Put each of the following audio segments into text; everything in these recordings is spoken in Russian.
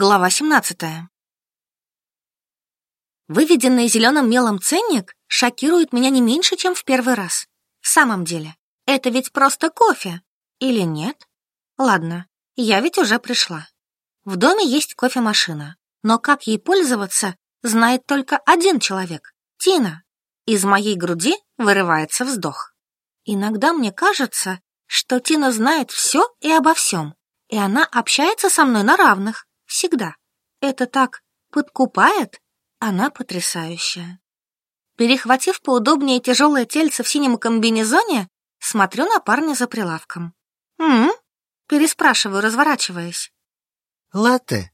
Глава 17. Выведенный зеленым мелом ценник шокирует меня не меньше, чем в первый раз. В самом деле, это ведь просто кофе. Или нет? Ладно, я ведь уже пришла. В доме есть кофемашина, но как ей пользоваться, знает только один человек — Тина. Из моей груди вырывается вздох. Иногда мне кажется, что Тина знает все и обо всем, и она общается со мной на равных. Всегда. Это так подкупает? Она потрясающая. Перехватив поудобнее тяжелое тельце в синем комбинезоне, смотрю на парня за прилавком. «М?», -м переспрашиваю, разворачиваясь. «Латте».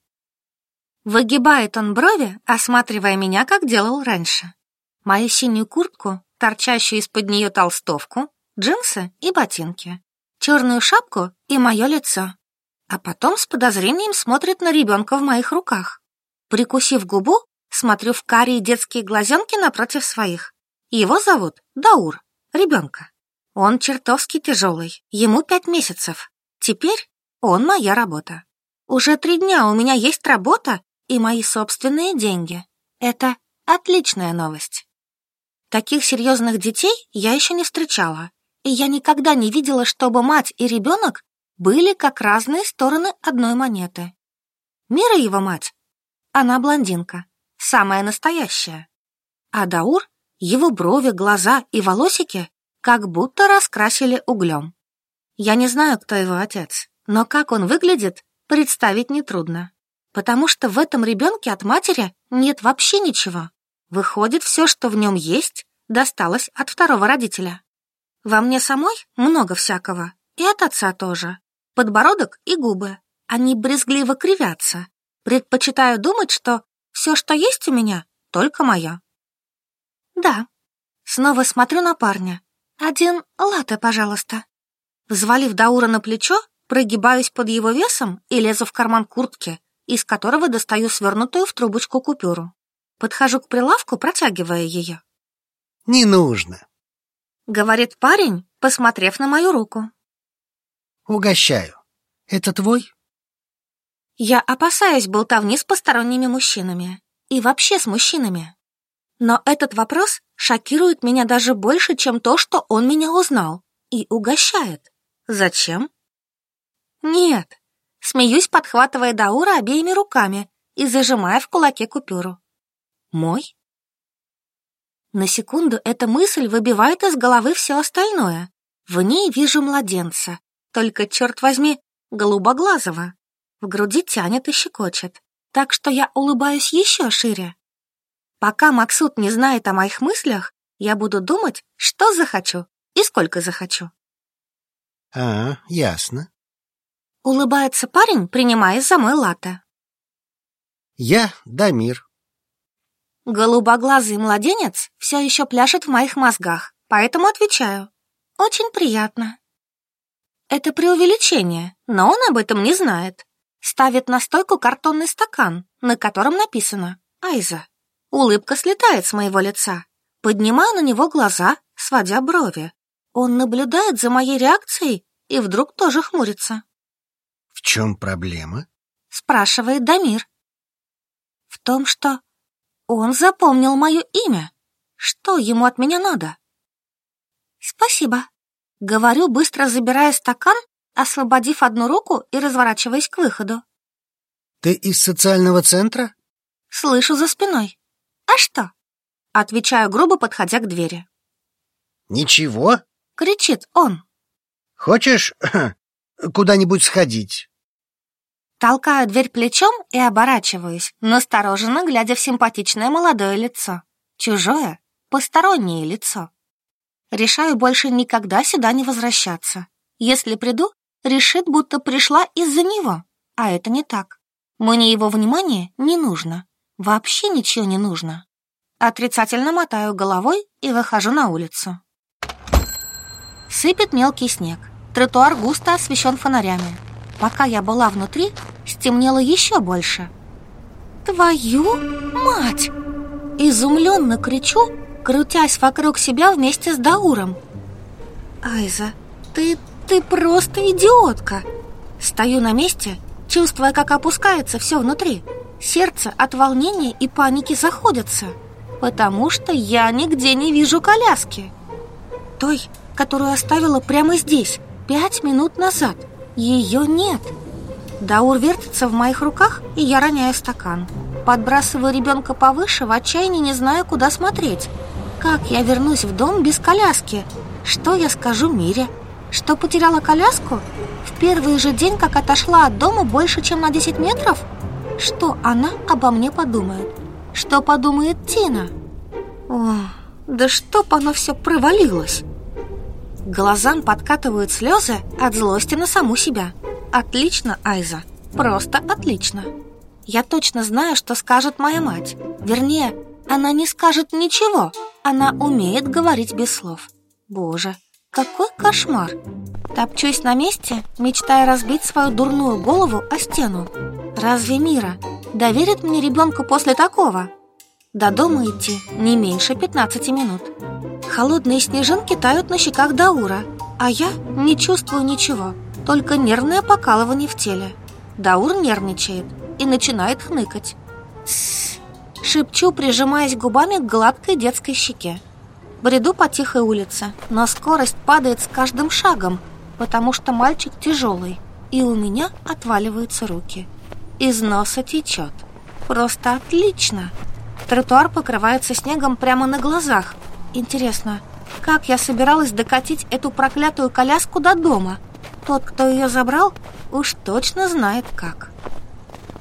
Выгибает он брови, осматривая меня, как делал раньше. Мою синюю куртку, торчащую из-под нее толстовку, джинсы и ботинки, черную шапку и мое лицо а потом с подозрением смотрит на ребенка в моих руках. Прикусив губу, смотрю в карие детские глазенки напротив своих. Его зовут Даур, ребенка. Он чертовски тяжелый, ему пять месяцев. Теперь он моя работа. Уже три дня у меня есть работа и мои собственные деньги. Это отличная новость. Таких серьезных детей я еще не встречала, и я никогда не видела, чтобы мать и ребенок были как разные стороны одной монеты. Мира его мать, она блондинка, самая настоящая. А Даур, его брови, глаза и волосики как будто раскрасили углем. Я не знаю, кто его отец, но как он выглядит, представить нетрудно. Потому что в этом ребенке от матери нет вообще ничего. Выходит, все, что в нем есть, досталось от второго родителя. Во мне самой много всякого, и от отца тоже подбородок и губы. Они брезгливо кривятся. Предпочитаю думать, что все, что есть у меня, только мое. Да. Снова смотрю на парня. Один латте, пожалуйста. Взвалив Даура на плечо, прогибаюсь под его весом и лезу в карман куртки, из которого достаю свернутую в трубочку купюру. Подхожу к прилавку, протягивая ее. «Не нужно», — говорит парень, посмотрев на мою руку. Угощаю. Это твой? Я опасаюсь болтовни с посторонними мужчинами. И вообще с мужчинами. Но этот вопрос шокирует меня даже больше, чем то, что он меня узнал. И угощает. Зачем? Нет. Смеюсь, подхватывая Даура обеими руками и зажимая в кулаке купюру. Мой? На секунду эта мысль выбивает из головы все остальное. В ней вижу младенца, только, черт возьми, голубоглазого. В груди тянет и щекочет, так что я улыбаюсь еще шире. Пока Максут не знает о моих мыслях, я буду думать, что захочу и сколько захочу. А, ясно. Улыбается парень, принимая за мой латте. Я Дамир. Голубоглазый младенец все еще пляшет в моих мозгах, поэтому отвечаю. Очень приятно. Это преувеличение, но он об этом не знает. Ставит на стойку картонный стакан, на котором написано «Айза». Улыбка слетает с моего лица. Поднимаю на него глаза, сводя брови. Он наблюдает за моей реакцией и вдруг тоже хмурится. «В чем проблема?» — спрашивает Дамир. «В том, что он запомнил мое имя. Что ему от меня надо?» «Спасибо», Говорю, быстро забирая стакан, освободив одну руку и разворачиваясь к выходу. «Ты из социального центра?» Слышу за спиной. «А что?» Отвечаю грубо, подходя к двери. «Ничего?» — кричит он. «Хочешь куда-нибудь сходить?» Толкаю дверь плечом и оборачиваюсь, настороженно глядя в симпатичное молодое лицо. Чужое, постороннее лицо. Решаю больше никогда сюда не возвращаться. Если приду, решит, будто пришла из-за него. А это не так. Мне его внимание не нужно. Вообще ничего не нужно. Отрицательно мотаю головой и выхожу на улицу. Сыпет мелкий снег. Тротуар густо освещен фонарями. Пока я была внутри, стемнело еще больше. «Твою мать!» Изумленно кричу, крутясь вокруг себя вместе с Дауром. «Айза, ты... ты просто идиотка!» Стою на месте, чувствуя, как опускается все внутри. Сердце от волнения и паники заходится, потому что я нигде не вижу коляски. Той, которую оставила прямо здесь, пять минут назад. Ее нет. Даур вертится в моих руках, и я роняю стакан. Подбрасываю ребенка повыше, в отчаянии не знаю, куда смотреть. Как я вернусь в дом без коляски? Что я скажу Мире? Что потеряла коляску? В первый же день, как отошла от дома больше, чем на 10 метров? Что она обо мне подумает? Что подумает Тина? О, да чтоб оно все провалилось! Глазам подкатывают слезы от злости на саму себя. Отлично, Айза, просто отлично. Я точно знаю, что скажет моя мать. Вернее, она не скажет ничего. Она умеет говорить без слов. Боже, какой кошмар! Топчусь на месте, мечтая разбить свою дурную голову о стену. Разве Мира доверит мне ребенку после такого? До дома идти не меньше 15 минут. Холодные снежинки тают на щеках Даура, а я не чувствую ничего, только нервное покалывание в теле. Даур нервничает и начинает хныкать. Шепчу, прижимаясь губами к гладкой детской щеке. Бреду по тихой улице, но скорость падает с каждым шагом, потому что мальчик тяжелый, и у меня отваливаются руки. Из носа течет. Просто отлично! Тротуар покрывается снегом прямо на глазах. Интересно, как я собиралась докатить эту проклятую коляску до дома? Тот, кто ее забрал, уж точно знает как.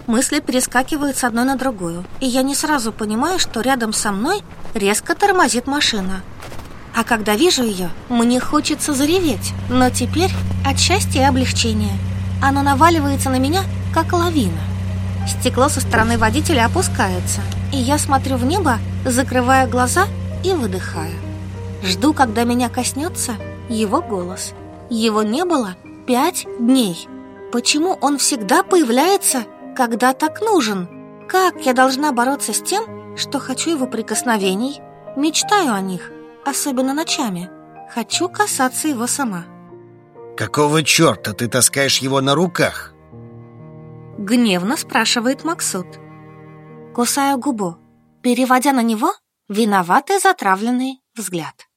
Мысли перескакивают с одной на другую, и я не сразу понимаю, что рядом со мной резко тормозит машина. А когда вижу ее, мне хочется зареветь, но теперь от счастья и облегчения. Оно наваливается на меня, как лавина. Стекло со стороны водителя опускается, и я смотрю в небо, закрывая глаза и выдыхаю. Жду, когда меня коснется его голос. Его не было пять дней. Почему он всегда появляется когда так нужен? Как я должна бороться с тем, что хочу его прикосновений? Мечтаю о них, особенно ночами. Хочу касаться его сама. Какого черта ты таскаешь его на руках? Гневно спрашивает Максут. Кусаю губу, переводя на него виноватый затравленный взгляд.